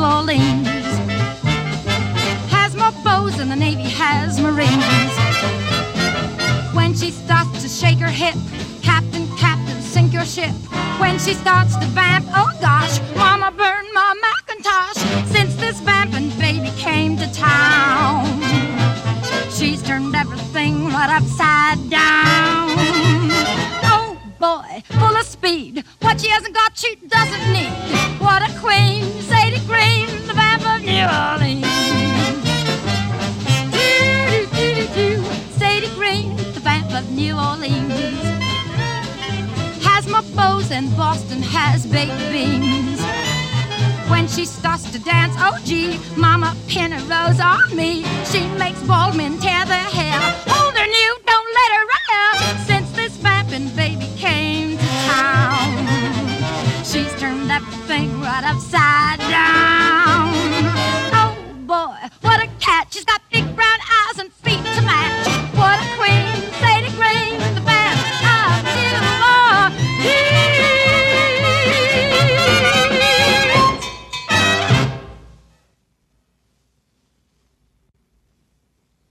New Orleans. Has more bows than the Navy has Marines. When she starts to shake her hip, Captain, Captain, sink your ship. When she starts to vamp, oh gosh, Mama burned my Macintosh since this vamping baby came to town. She's turned everything right upside down. Speed. What she hasn't got, she doesn't need. What a queen, Sadie Green, the vamp of New Orleans. Sadie Green, the vamp of New Orleans. Has more bows than Boston has baked beans. When she starts to dance, oh gee, Mama pin a rose on me. She makes bald men tear their hair. Hold her new, don't let her rare. Since this vamping baby came she's turned everything right upside down.